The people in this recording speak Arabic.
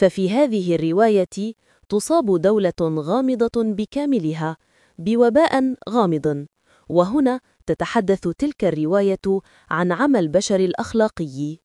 ففي هذه الرواية تصاب دولة غامضة بكاملها بوباء غامض. وهنا تتحدث تلك الرواية عن عمى البشر الأخلاقي.